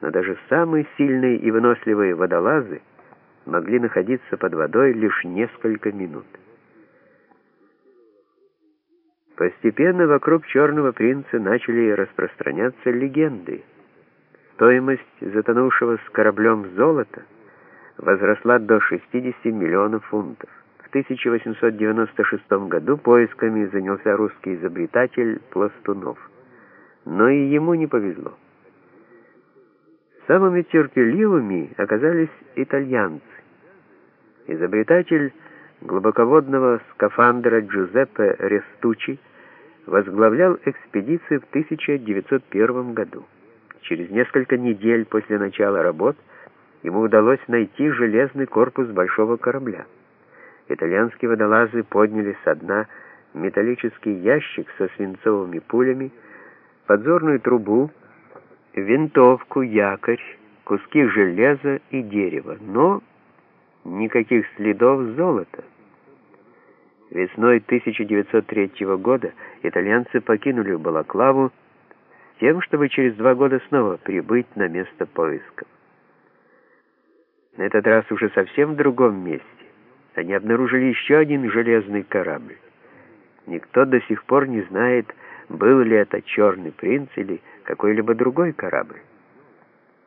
но даже самые сильные и выносливые водолазы могли находиться под водой лишь несколько минут. Постепенно вокруг Черного принца начали распространяться легенды. Стоимость затонувшего с кораблем золота возросла до 60 миллионов фунтов. В 1896 году поисками занялся русский изобретатель Пластунов. Но и ему не повезло. Самыми терпеливыми оказались итальянцы. Изобретатель глубоководного скафандра Джузеппе Рестучи возглавлял экспедицию в 1901 году. Через несколько недель после начала работ ему удалось найти железный корпус большого корабля. Итальянские водолазы подняли со дна металлический ящик со свинцовыми пулями, подзорную трубу, винтовку, якорь, куски железа и дерева, но никаких следов золота. Весной 1903 года итальянцы покинули Балаклаву с тем, чтобы через два года снова прибыть на место поисков. На этот раз уже совсем в другом месте. Они обнаружили еще один железный корабль. Никто до сих пор не знает, был ли это «Черный принц» или какой-либо другой корабль.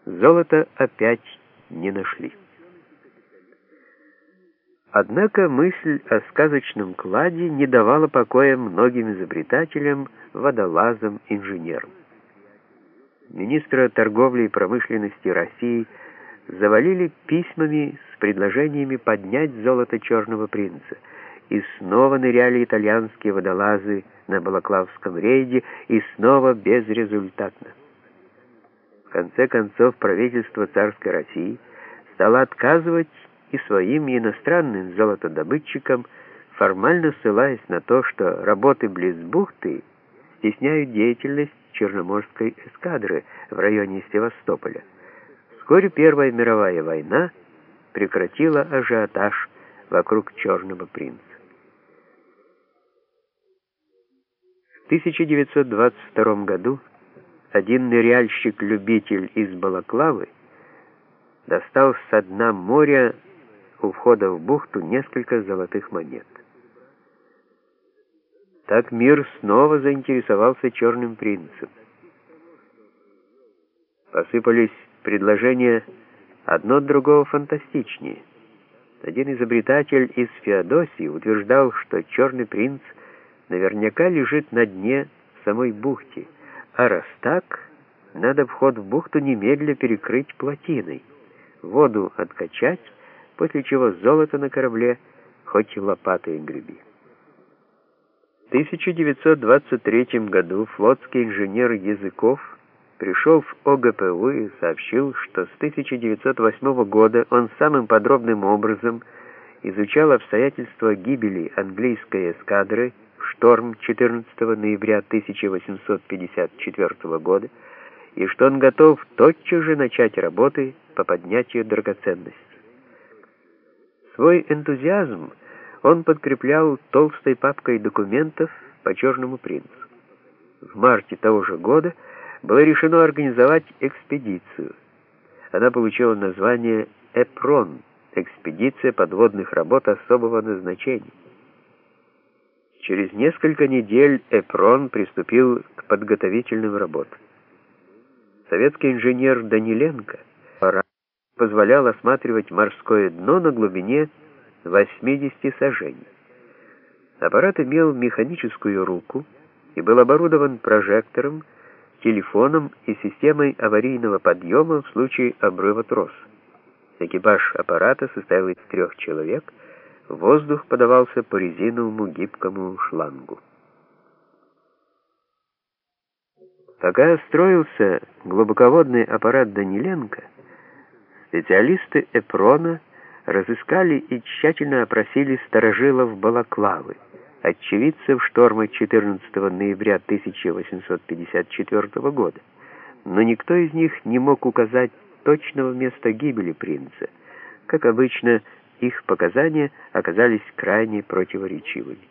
Золото опять не нашли. Однако мысль о сказочном кладе не давала покоя многим изобретателям, водолазам, инженерам. Министра торговли и промышленности России завалили письмами с предложениями поднять золото Черного принца, и снова ныряли итальянские водолазы на Балаклавском рейде, и снова безрезультатно. В конце концов правительство царской России стало отказывать и своим иностранным золотодобытчикам, формально ссылаясь на то, что работы близ бухты стесняют деятельность Черноморской эскадры в районе Севастополя. Вскоре Первая мировая война прекратила ажиотаж вокруг Черного принца. В 1922 году один ныряльщик-любитель из Балаклавы достал со дна моря у входа в бухту несколько золотых монет. Так мир снова заинтересовался черным принцем. Посыпались предложения одно от другого фантастичнее. Один изобретатель из Феодосии утверждал, что черный принц наверняка лежит на дне самой бухте, а раз так, надо вход в бухту немедля перекрыть плотиной, воду откачать, после чего золото на корабле хоть лопатой греби. В 1923 году флотский инженер Языков пришел в ОГПУ и сообщил, что с 1908 года он самым подробным образом изучал обстоятельства гибели английской эскадры шторм 14 ноября 1854 года и что он готов тотчас же начать работы по поднятию драгоценностей. Свой энтузиазм он подкреплял толстой папкой документов по Черному принцу. В марте того же года было решено организовать экспедицию. Она получила название «Эпрон» — экспедиция подводных работ особого назначения. Через несколько недель Эпрон приступил к подготовительным работам. Советский инженер Даниленко позволял осматривать морское дно на глубине 80 сажений. Аппарат имел механическую руку и был оборудован прожектором, телефоном и системой аварийного подъема в случае обрыва троса. Экипаж аппарата состоял из трех человек, воздух подавался по резиновому гибкому шлангу. Пока строился глубоководный аппарат Даниленко, Специалисты Эпрона разыскали и тщательно опросили сторожилов Балаклавы, очевидцев шторма 14 ноября 1854 года, но никто из них не мог указать точного места гибели принца. Как обычно, их показания оказались крайне противоречивыми.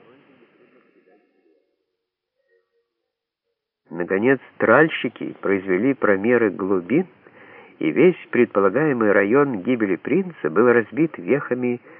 Наконец, тральщики произвели промеры глубин и весь предполагаемый район гибели принца был разбит вехами